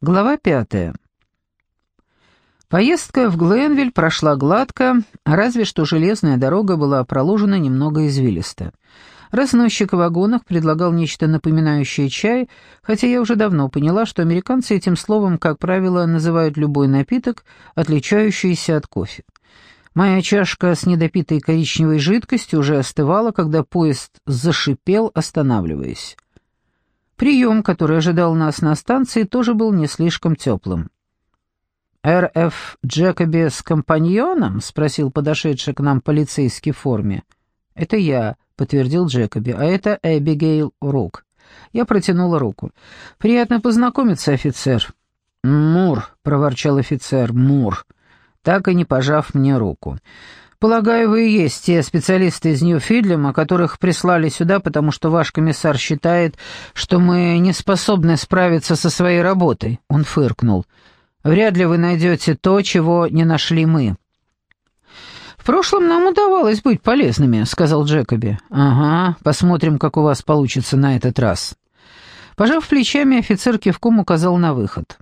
Глава пятая. Поездка в Гленвиль прошла гладко, разве что железная дорога была проложена немного извилисто. Разносчик в вагонах предлагал нечто напоминающее чай, хотя я уже давно поняла, что американцы этим словом, как правило, называют любой напиток, отличающийся от кофе. Моя чашка с недопитой коричневой жидкостью уже остывала, когда поезд зашипел, останавливаясь. Прием, который ожидал нас на станции, тоже был не слишком теплым. «Р.Ф. Джекоби с компаньоном?» — спросил подошедший к нам полицейский в форме. «Это я», — подтвердил Джекоби, — «а это Эбигейл Рук». Я протянула руку. «Приятно познакомиться, офицер». «Мур», — проворчал офицер, — «Мур», так и не пожав мне руку. Полагаю, вы и есть те специалисты из Нью-Фидлема, которых прислали сюда, потому что ваш комиссар считает, что мы не способны справиться со своей работой. Он фыркнул. Вряд ли вы найдете то, чего не нашли мы. «В прошлом нам удавалось быть полезными», — сказал Джекоби. «Ага, посмотрим, как у вас получится на этот раз». Пожав плечами, офицер кивком указал на выход.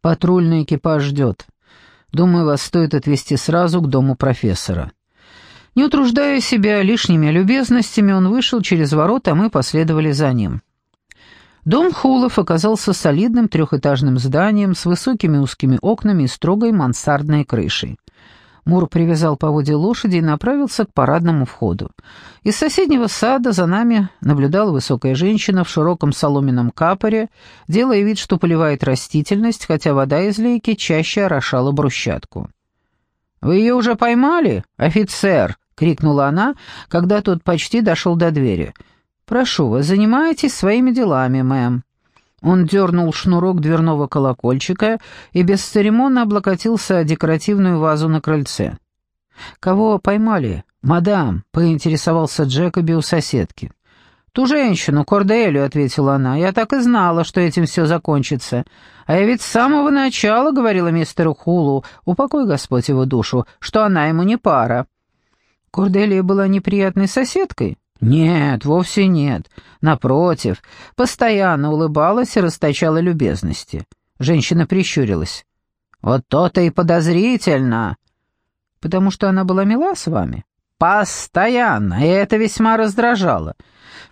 «Патрульный экипаж ждет. Думаю, вас стоит отвезти сразу к дому профессора». Не утруждая себя лишними любезностями, он вышел через ворота, а мы последовали за ним. Дом Хулов оказался солидным трехэтажным зданием с высокими узкими окнами и строгой мансардной крышей. Мур привязал поводья лошади и направился к парадному входу. Из соседнего сада за нами наблюдала высокая женщина в широком соломенном капоре, делая вид, что поливает растительность, хотя вода из лейки чаще орошала брусчатку. «Вы ее уже поймали, офицер?» — крикнула она, когда тот почти дошел до двери. «Прошу вас, занимайтесь своими делами, мэм». Он дернул шнурок дверного колокольчика и бесцеремонно облокотился о декоративную вазу на крыльце. «Кого поймали?» «Мадам», — поинтересовался Джекоби у соседки. «Ту женщину, Корделю», — ответила она. «Я так и знала, что этим все закончится. А я ведь с самого начала говорила мистеру Хулу, упокой Господь его душу, что она ему не пара». Корделия была неприятной соседкой. Нет, вовсе нет. Напротив, постоянно улыбалась и расточала любезности. Женщина прищурилась. «Вот то-то и подозрительно!» «Потому что она была мила с вами?» «Постоянно, и это весьма раздражало».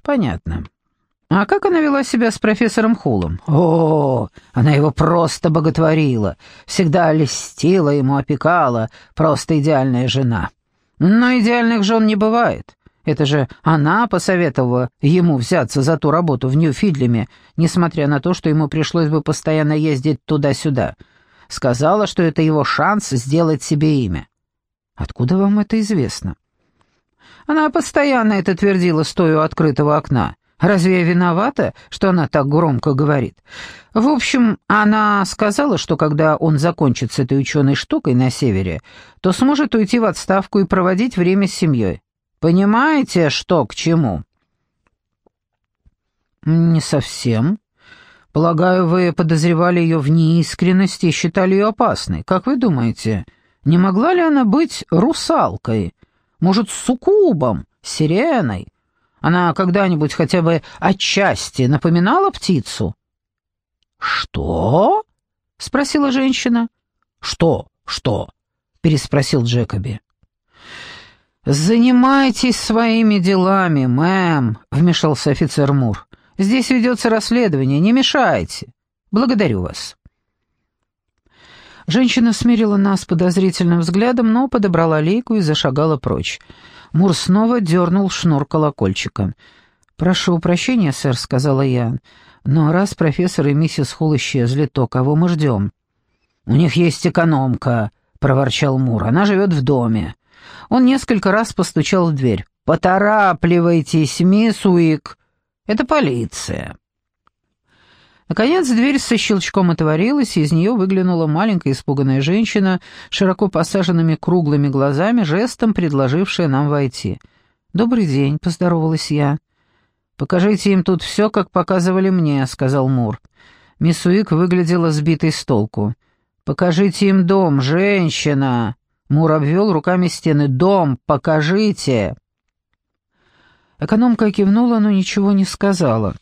«Понятно. А как она вела себя с профессором Хулом? О, она его просто боготворила, всегда льстила ему, опекала, просто идеальная жена. Но идеальных жен не бывает. Это же она посоветовала ему взяться за ту работу в Нью-Фидлеме, несмотря на то, что ему пришлось бы постоянно ездить туда-сюда. Сказала, что это его шанс сделать себе имя. Откуда вам это известно? Она постоянно это твердила, стоя у открытого окна. Разве я виновата, что она так громко говорит? В общем, она сказала, что когда он закончит с этой ученой штукой на севере, то сможет уйти в отставку и проводить время с семьей. Понимаете, что к чему?» «Не совсем. Полагаю, вы подозревали ее в неискренности и считали ее опасной. Как вы думаете, не могла ли она быть русалкой? Может, суккубом, сиреной? Она когда-нибудь хотя бы отчасти напоминала птицу?» «Что?» — спросила женщина. «Что? Что?» — переспросил Джекоби. «Занимайтесь своими делами, мэм», — вмешался офицер Мур. «Здесь ведется расследование, не мешайте. Благодарю вас». Женщина смирила нас подозрительным взглядом, но подобрала лейку и зашагала прочь. Мур снова дернул шнур колокольчика. «Прошу прощения, сэр», — сказала я, — «но раз профессор и миссис Холл исчезли, то кого мы ждем?» «У них есть экономка», — проворчал Мур. «Она живет в доме. Он несколько раз постучал в дверь. «Поторапливайтесь, мисс Уик! Это полиция!» Наконец дверь со щелчком отворилась, и из нее выглянула маленькая испуганная женщина, широко посаженными круглыми глазами, жестом предложившая нам войти. «Добрый день», — поздоровалась я. «Покажите им тут все, как показывали мне», — сказал Мур. Мисс Уик выглядела сбитой с толку. «Покажите им дом, женщина!» Мур обвел руками стены. «Дом, покажите!» Экономка кивнула, но ничего не сказала.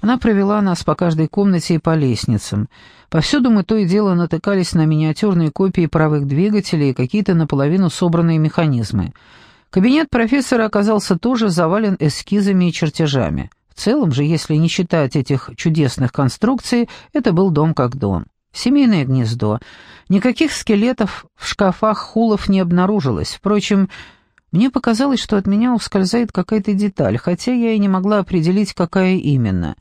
Она провела нас по каждой комнате и по лестницам. Повсюду мы то и дело натыкались на миниатюрные копии паровых двигателей и какие-то наполовину собранные механизмы. Кабинет профессора оказался тоже завален эскизами и чертежами. В целом же, если не считать этих чудесных конструкций, это был дом как дом. Семейное гнездо. Никаких скелетов в шкафах хулов не обнаружилось. Впрочем, мне показалось, что от меня ускользает какая-то деталь, хотя я и не могла определить, какая именно.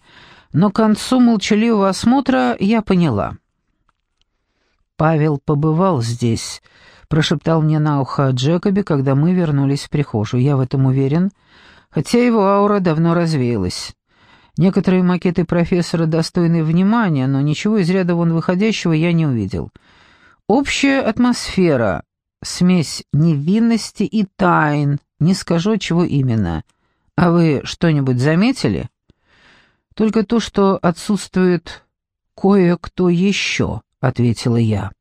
Но к концу молчаливого осмотра я поняла. «Павел побывал здесь», — прошептал мне на ухо Джекоби, когда мы вернулись в прихожую. «Я в этом уверен, хотя его аура давно развеялась». Некоторые макеты профессора достойны внимания, но ничего из ряда вон выходящего я не увидел. Общая атмосфера, смесь невинности и тайн, не скажу, чего именно. А вы что-нибудь заметили? Только то, что отсутствует кое-кто еще, ответила я.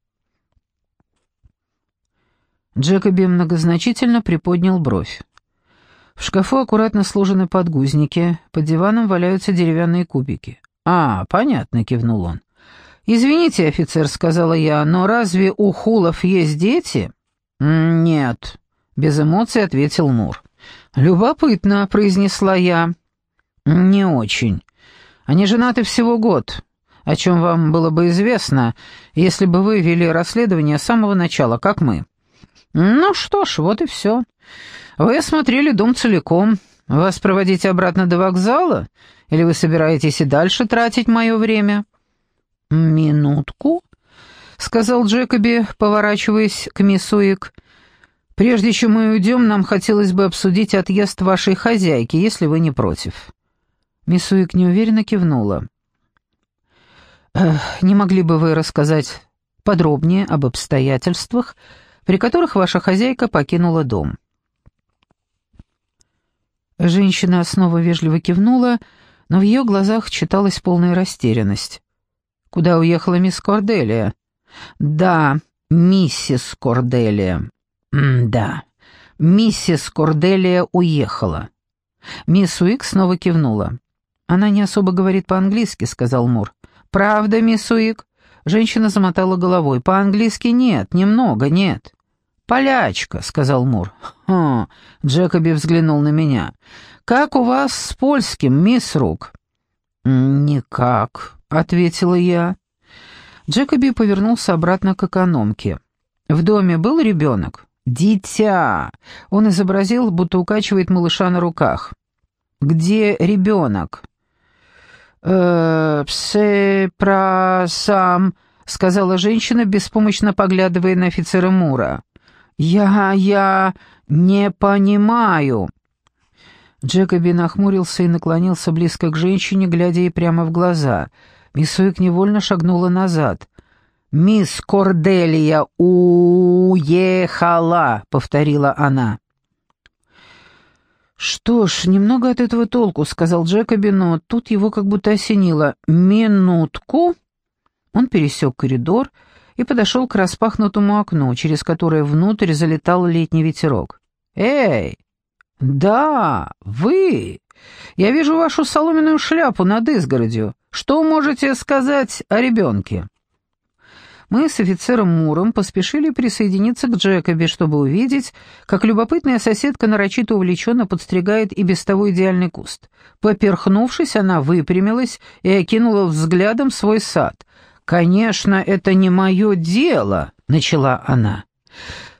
Джекоби многозначительно приподнял бровь. В шкафу аккуратно сложены подгузники, под диваном валяются деревянные кубики. «А, понятно», — кивнул он. «Извините, офицер», — сказала я, — «но разве у хулов есть дети?» «Нет», — без эмоций ответил Мур. «Любопытно», — произнесла я. «Не очень. Они женаты всего год, о чем вам было бы известно, если бы вы вели расследование с самого начала, как мы». «Ну что ж, вот и все. Вы осмотрели дом целиком. Вас проводить обратно до вокзала? Или вы собираетесь и дальше тратить мое время?» «Минутку», — сказал Джекоби, поворачиваясь к мисс Уик. «Прежде чем мы уйдем, нам хотелось бы обсудить отъезд вашей хозяйки, если вы не против». Мисс Уик неуверенно кивнула. «Не могли бы вы рассказать подробнее об обстоятельствах, при которых ваша хозяйка покинула дом?» Женщина снова вежливо кивнула, но в ее глазах читалась полная растерянность. «Куда уехала мисс Корделия?» «Да, миссис Корделия». «Да, миссис Корделия уехала». Мисс Уик снова кивнула. «Она не особо говорит по-английски», — сказал Мур. «Правда, мисс Уик?» Женщина замотала головой. «По-английски нет, немного нет». «Полячка», — сказал Мур. «Хм», — Джекоби взглянул на меня. «Как у вас с польским, мисс Рук?» «Никак», — ответила я. Джекоби повернулся обратно к экономке. «В доме был ребенок?» «Дитя!» Он изобразил, будто укачивает малыша на руках. «Где ребенок?» «Э, «Псе про сам», — сказала женщина, беспомощно поглядывая на офицера Мура. «Я... я... не понимаю». Джекоби нахмурился и наклонился близко к женщине, глядя ей прямо в глаза. Мисс Уик невольно шагнула назад. «Мисс Корделия уехала», — повторила она. «Что ж, немного от этого толку», — сказал Джекоби, но тут его как будто осенило. «Минутку». Он пересек коридор и подошел к распахнутому окну, через которое внутрь залетал летний ветерок. «Эй! Да, вы! Я вижу вашу соломенную шляпу над изгородью. Что можете сказать о ребенке?» Мы с офицером Муром поспешили присоединиться к Джекоби, чтобы увидеть, как любопытная соседка нарочито увлеченно подстригает и без того идеальный куст. Поперхнувшись, она выпрямилась и окинула взглядом свой сад — «Конечно, это не мое дело», — начала она.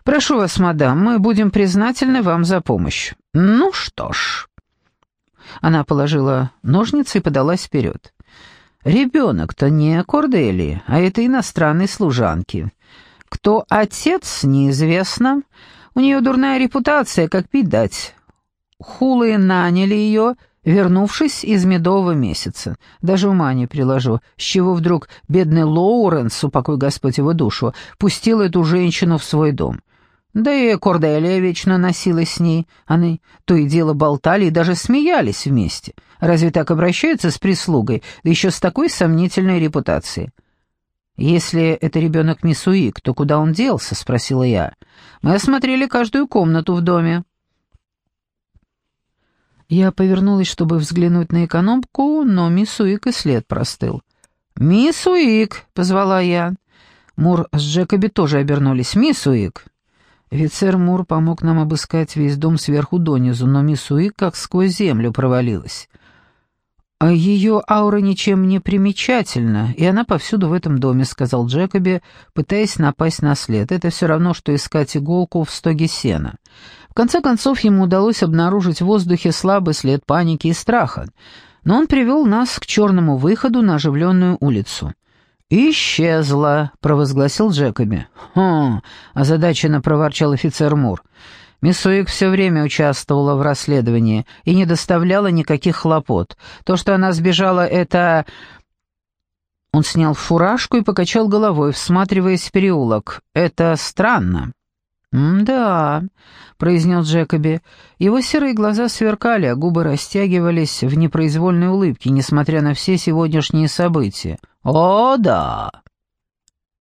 «Прошу вас, мадам, мы будем признательны вам за помощь». «Ну что ж». Она положила ножницы и подалась вперед. «Ребенок-то не Кордели, а это иностранной служанки. Кто отец, неизвестно. У нее дурная репутация, как пить дать. Хулы наняли ее, вернувшись из медового месяца. Даже ума не приложу, с чего вдруг бедный Лоуренс, упокой Господь его душу, пустил эту женщину в свой дом. Да и Корделия вечно носилась с ней. Они то и дело болтали и даже смеялись вместе. Разве так обращаются с прислугой, да еще с такой сомнительной репутацией? «Если это ребенок мисс Уик, то куда он делся?» — спросила я. «Мы осмотрели каждую комнату в доме». Я повернулась, чтобы взглянуть на экономку, но мисс Уик и след простыл. «Мисс Уик!» — позвала я. Мур с Джекоби тоже обернулись. «Мисс Уик!» Офицер Мур помог нам обыскать весь дом сверху донизу, но мисс Уик как сквозь землю провалилась. А «Ее аура ничем не примечательна, и она повсюду в этом доме», — сказал Джекоби, пытаясь напасть на след. «Это все равно, что искать иголку в стоге сена». В конце концов, ему удалось обнаружить в воздухе слабый след паники и страха, но он привел нас к черному выходу на оживленную улицу. «Исчезла», — провозгласил Джекоби. «Хм», — озадаченно проворчал офицер Мур. Мисс Уик все время участвовала в расследовании и не доставляла никаких хлопот. То, что она сбежала, это... Он снял фуражку и покачал головой, всматриваясь в переулок. «Это странно». «Да», — произнес Джекоби. Его серые глаза сверкали, а губы растягивались в непроизвольной улыбке, несмотря на все сегодняшние события. «О, да!»